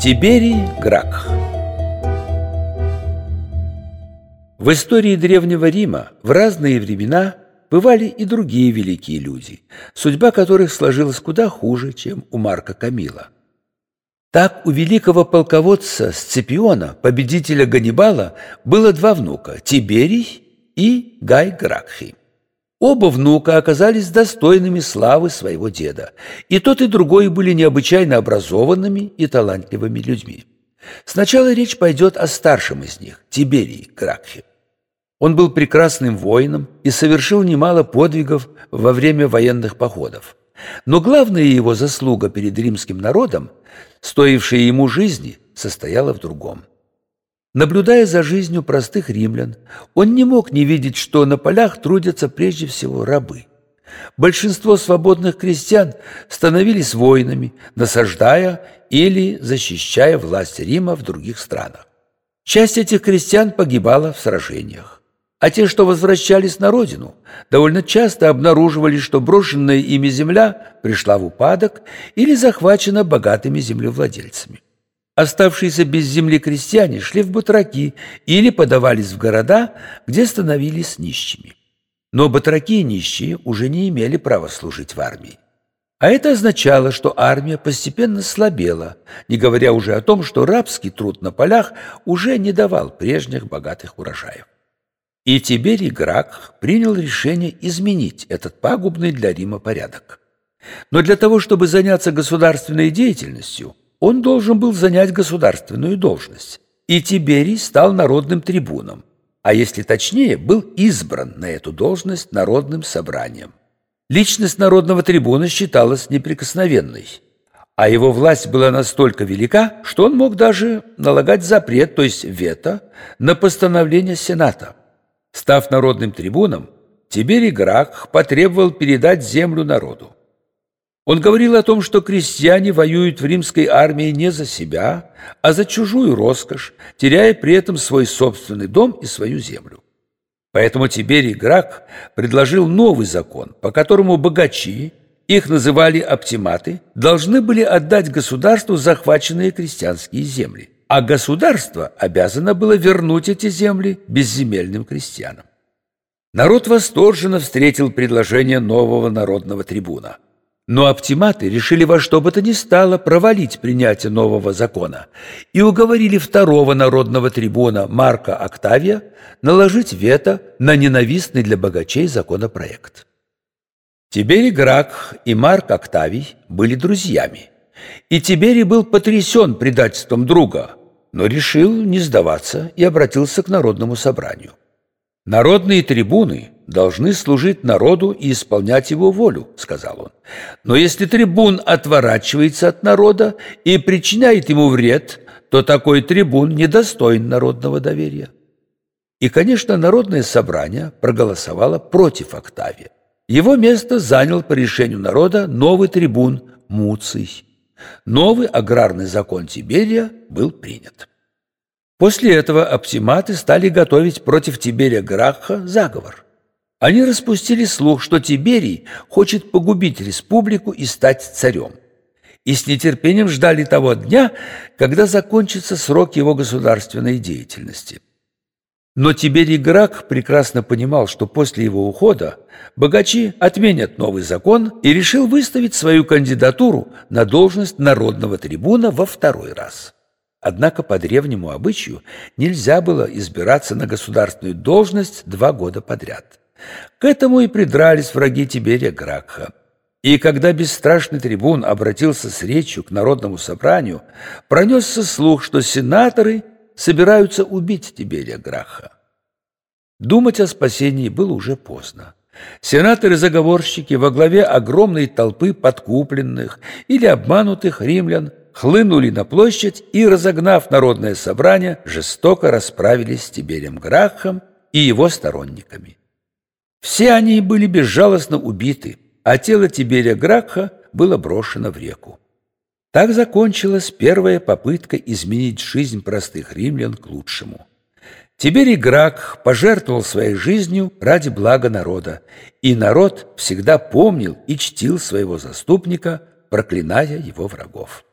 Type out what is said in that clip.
Тиберий Гракх В истории Древнего Рима в разные времена бывали и другие великие люди, судьба которых сложилась куда хуже, чем у Марка Камила. Так у великого полководца Сципиона, победителя Ганнибала, было два внука – Тиберий и Гай Гракхи. Оба внука оказались достойными славы своего деда. И тот, и другой были необычайно образованными и талантливыми людьми. Сначала речь пойдет о старшем из них, Тиберии Гракхе. Он был прекрасным воином и совершил немало подвигов во время военных походов. Но главная его заслуга перед римским народом, стоившая ему жизни, состояла в другом – Наблюдая за жизнью простых римлян, он не мог не видеть, что на полях трудятся прежде всего рабы. Большинство свободных крестьян становились воинами, насаждая или защищая власть Рима в других странах. Часть этих крестьян погибала в сражениях, а те, что возвращались на родину, довольно часто обнаруживали, что брошенная ими земля пришла в упадок или захвачена богатыми землевладельцами. Оставшиеся без земли крестьяне шли в батраки или подавались в города, где становились нищими. Но батраки и нищие уже не имели права служить в армии. А это означало, что армия постепенно слабела, не говоря уже о том, что рабский труд на полях уже не давал прежних богатых урожаев. И Тиберий Грак принял решение изменить этот пагубный для Рима порядок. Но для того, чтобы заняться государственной деятельностью – он должен был занять государственную должность, и Тиберий стал народным трибуном, а если точнее, был избран на эту должность народным собранием. Личность народного трибуна считалась неприкосновенной, а его власть была настолько велика, что он мог даже налагать запрет, то есть вето, на постановление Сената. Став народным трибуном, Тиберий Грак потребовал передать землю народу. Он говорил о том, что крестьяне воюют в римской армии не за себя, а за чужую роскошь, теряя при этом свой собственный дом и свою землю. Поэтому Тиберий Грак предложил новый закон, по которому богачи, их называли оптиматы, должны были отдать государству захваченные крестьянские земли, а государство обязано было вернуть эти земли безземельным крестьянам. Народ восторженно встретил предложение нового народного трибуна – но оптиматы решили во что бы то ни стало провалить принятие нового закона и уговорили второго народного трибуна Марка Октавия наложить вето на ненавистный для богачей законопроект. Тиберий Грак и Марк Октавий были друзьями, и Тиберий был потрясен предательством друга, но решил не сдаваться и обратился к народному собранию. Народные трибуны должны служить народу и исполнять его волю, сказал он. Но если трибун отворачивается от народа и причиняет ему вред, то такой трибун недостоин народного доверия. И, конечно, народное собрание проголосовало против Октавия. Его место занял по решению народа новый трибун Муций. Новый аграрный закон Тиберия был принят. После этого оптиматы стали готовить против Тиберия Гракха заговор. Они распустили слух, что Тиберий хочет погубить республику и стать царем. И с нетерпением ждали того дня, когда закончится срок его государственной деятельности. Но Тиберий Грак прекрасно понимал, что после его ухода богачи отменят новый закон и решил выставить свою кандидатуру на должность народного трибуна во второй раз. Однако по древнему обычаю нельзя было избираться на государственную должность два года подряд. К этому и придрались враги Тиберия Гракха. И когда бесстрашный трибун обратился с речью к народному собранию, пронесся слух, что сенаторы собираются убить Тиберия Граха. Думать о спасении было уже поздно. Сенаторы-заговорщики во главе огромной толпы подкупленных или обманутых римлян хлынули на площадь и, разогнав народное собрание, жестоко расправились с Тиберием Грахом и его сторонниками. Все они были безжалостно убиты, а тело Тиберия Гракха было брошено в реку. Так закончилась первая попытка изменить жизнь простых римлян к лучшему. Тиберий Грак пожертвовал своей жизнью ради блага народа, и народ всегда помнил и чтил своего заступника, проклиная его врагов.